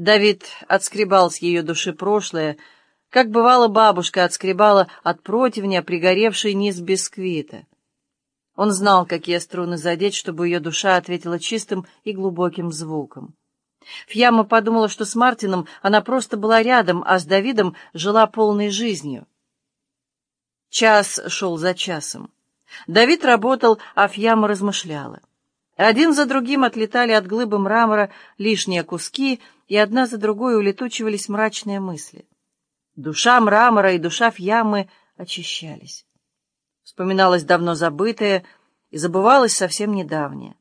Давид отскребал с ее души прошлое, как бывало бабушка отскребала от противня пригоревший низ бисквита. Он знал, какие струны задеть, чтобы ее душа ответила чистым и глубоким звуком. Фьяма подумала, что с Мартином она просто была рядом, а с Давидом жила полной жизнью. Час шел за часом. Давид работал, а Фьяма размышляла. Один за другим отлетали от глыбы мрамора лишние куски, и одна за другой улетучивались мрачные мысли. Душа мрамора и душа Фьямы очищались. Вспоминалось давно забытое и забывалось совсем недавнее.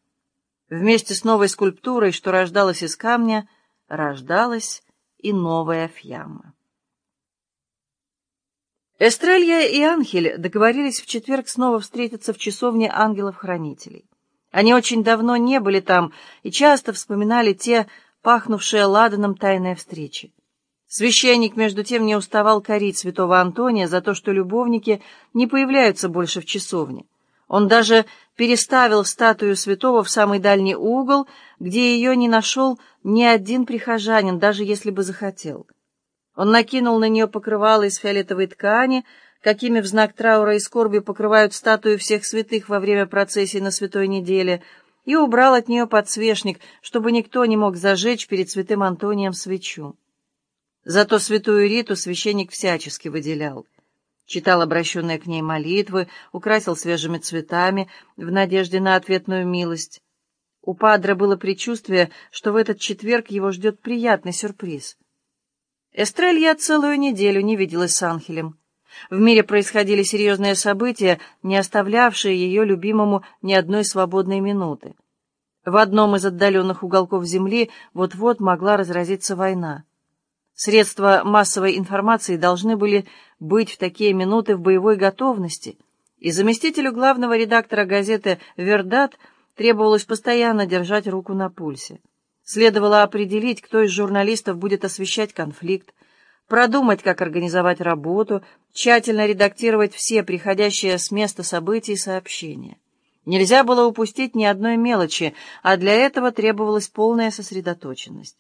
Вместе с новой скульптурой, что рождалась из камня, рождалась и новая Фьяма. Эстрелья и Анхель договорились в четверг снова встретиться в часовне ангелов-хранителей. Они очень давно не были там и часто вспоминали те, пахнувшие ладаном тайные встречи. Священник, между тем, не уставал корить святого Антония за то, что любовники не появляются больше в часовне. Он даже переставил статую святого в самый дальний угол, где ее не нашел ни один прихожанин, даже если бы захотел. Он накинул на нее покрывало из фиолетовой ткани, какими в знак траура и скорби покрывают статую всех святых во время процессии на Святой неделе, и убрал от нее подсвечник, чтобы никто не мог зажечь перед святым Антонием свечу. Зато святую Риту священник всячески выделял. Читал обращенные к ней молитвы, украсил свежими цветами в надежде на ответную милость. У Падре было предчувствие, что в этот четверг его ждет приятный сюрприз — Эстрелья целую неделю не виделась с Анхелем. В мире происходили серьезные события, не оставлявшие ее любимому ни одной свободной минуты. В одном из отдаленных уголков Земли вот-вот могла разразиться война. Средства массовой информации должны были быть в такие минуты в боевой готовности, и заместителю главного редактора газеты «Вердат» требовалось постоянно держать руку на пульсе. Следовало определить, кто из журналистов будет освещать конфликт, продумать, как организовать работу, тщательно редактировать все приходящие с места событий сообщения. Нельзя было упустить ни одной мелочи, а для этого требовалась полная сосредоточенность.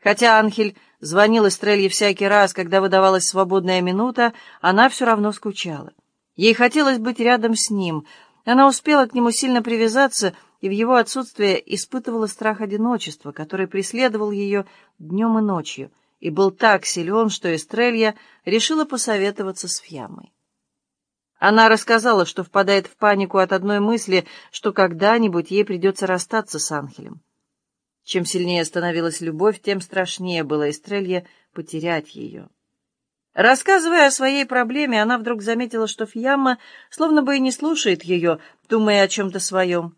Хотя Анхель звонил Эстрелье всякий раз, когда выдавалась свободная минута, она все равно скучала. Ей хотелось быть рядом с ним. Она успела к нему сильно привязаться и в его отсутствие испытывала страх одиночества, который преследовал ее днем и ночью, и был так силен, что Эстрелья решила посоветоваться с Фьямой. Она рассказала, что впадает в панику от одной мысли, что когда-нибудь ей придется расстаться с Анхелем. Чем сильнее становилась любовь, тем страшнее было Эстрелье потерять ее. Рассказывая о своей проблеме, она вдруг заметила, что Фьяма словно бы и не слушает ее, думая о чем-то своем.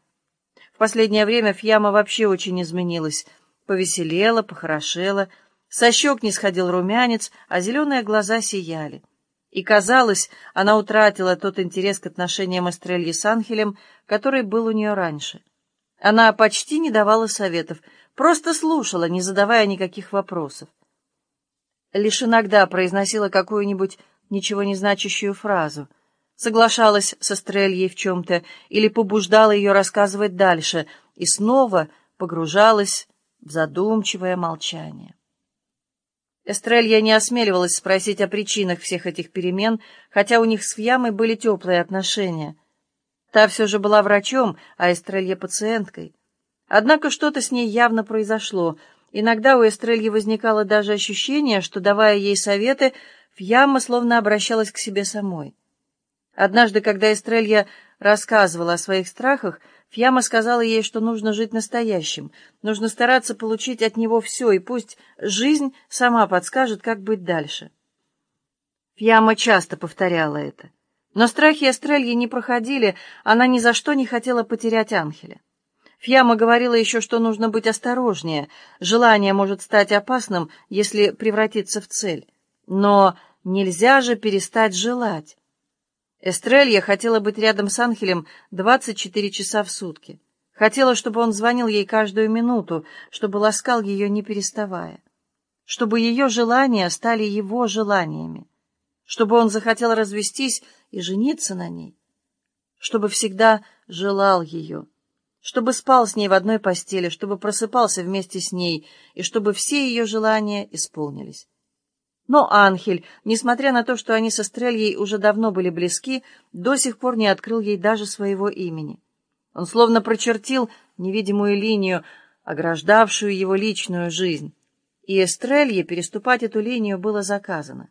В последнее время Фьяма вообще очень изменилась. Повеселела, похорошела, со щек не сходил румянец, а зеленые глаза сияли. И, казалось, она утратила тот интерес к отношениям Эстрельи с Анхелем, который был у нее раньше. Она почти не давала советов, просто слушала, не задавая никаких вопросов. Лишь иногда произносила какую-нибудь ничего не значащую фразу — соглашалась со Стрельей в чем-то или побуждала ее рассказывать дальше, и снова погружалась в задумчивое молчание. Эстрелья не осмеливалась спросить о причинах всех этих перемен, хотя у них с Фьямой были теплые отношения. Та все же была врачом, а Эстрелья — пациенткой. Однако что-то с ней явно произошло. Иногда у Эстрельи возникало даже ощущение, что, давая ей советы, Фьяма словно обращалась к себе самой. Однажды, когда Эстрелья рассказывала о своих страхах, Фьяма сказала ей, что нужно жить настоящим, нужно стараться получить от него все, и пусть жизнь сама подскажет, как быть дальше. Фьяма часто повторяла это. Но страхи Эстрельи не проходили, она ни за что не хотела потерять Анхеля. Фьяма говорила еще, что нужно быть осторожнее, желание может стать опасным, если превратиться в цель. Но нельзя же перестать желать. Эстрелья хотела быть рядом с Анхелем 24 часа в сутки. Хотела, чтобы он звонил ей каждую минуту, чтобы ласкал ее, не переставая. Чтобы ее желания стали его желаниями. Чтобы он захотел развестись и жениться на ней. Чтобы всегда желал ее. чтобы спал с ней в одной постели, чтобы просыпался вместе с ней, и чтобы все ее желания исполнились. Но Анхель, несмотря на то, что они со Стрельей уже давно были близки, до сих пор не открыл ей даже своего имени. Он словно прочертил невидимую линию, ограждавшую его личную жизнь, и Эстрелье переступать эту линию было заказано.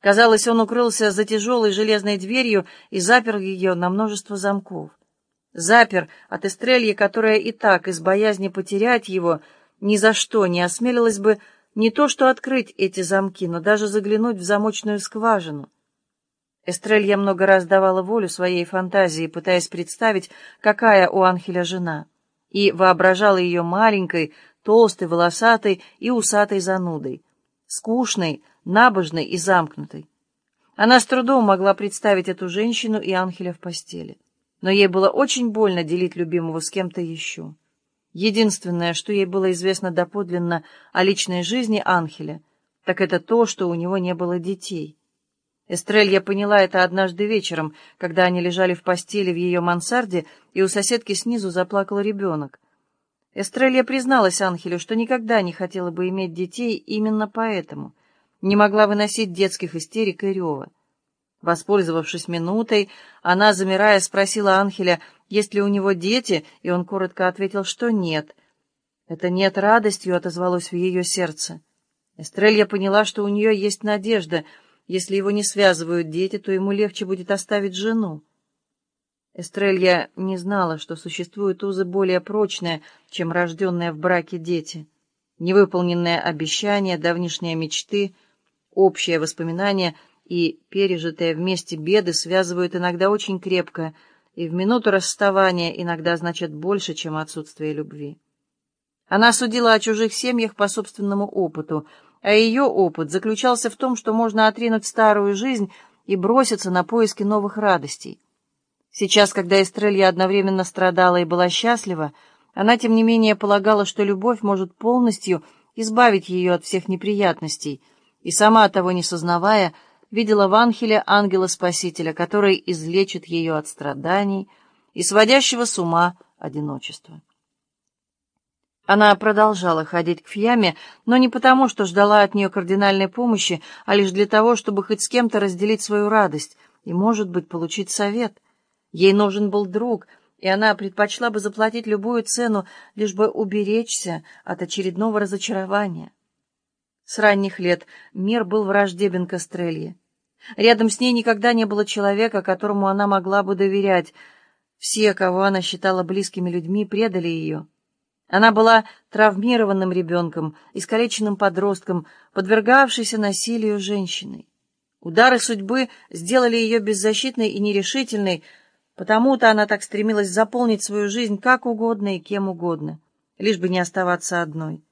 Казалось, он укрылся за тяжелой железной дверью и запер ее на множество замков. Запер от Эстрельи, которая и так из боязни потерять его ни за что не осмелилась бы не то что открыть эти замки, но даже заглянуть в замочную скважину. Эстрелья много раз давала волю своей фантазии, пытаясь представить, какая у Анхеля жена, и воображала ее маленькой, толстой, волосатой и усатой занудой, скучной, набожной и замкнутой. Она с трудом могла представить эту женщину и Анхеля в постели, но ей было очень больно делить любимого с кем-то еще. Единственное, что ей было известно доподлинно о личной жизни Анхеля, так это то, что у него не было детей. Эстрелья поняла это однажды вечером, когда они лежали в постели в ее мансарде, и у соседки снизу заплакал ребенок. Эстрелья призналась Анхелю, что никогда не хотела бы иметь детей именно поэтому, не могла выносить детских истерик и рева. Воспользовавшись минутой, она, замирая, спросила Анхеля, есть ли у него дети, и он коротко ответил, что нет. Это «нет» радостью отозвалось в ее сердце. Эстрелья поняла, что у нее есть надежда — если его не связывают дети, то ему легче будет оставить жену. Эстрелья не знала, что существуют узы более прочные, чем рожденные в браке дети. Невыполненные обещания, давнишние мечты, общие воспоминания и пережитые вместе беды связывают иногда очень крепко, и в минуту расставания иногда значат больше, чем отсутствие любви. Она судила о чужих семьях по собственному опыту — а ее опыт заключался в том, что можно отринуть старую жизнь и броситься на поиски новых радостей. Сейчас, когда Эстрелья одновременно страдала и была счастлива, она, тем не менее, полагала, что любовь может полностью избавить ее от всех неприятностей, и сама, того не сознавая, видела в Анхеле ангела-спасителя, который излечит ее от страданий и сводящего с ума одиночества. Она продолжала ходить к Фьяме, но не потому, что ждала от нее кардинальной помощи, а лишь для того, чтобы хоть с кем-то разделить свою радость и, может быть, получить совет. Ей нужен был друг, и она предпочла бы заплатить любую цену, лишь бы уберечься от очередного разочарования. С ранних лет мир был враждебен Кастрелье. Рядом с ней никогда не было человека, которому она могла бы доверять. Все, кого она считала близкими людьми, предали ее. Она была травмированным ребенком, искалеченным подростком, подвергавшейся насилию женщиной. Удары судьбы сделали ее беззащитной и нерешительной, потому-то она так стремилась заполнить свою жизнь как угодно и кем угодно, лишь бы не оставаться одной.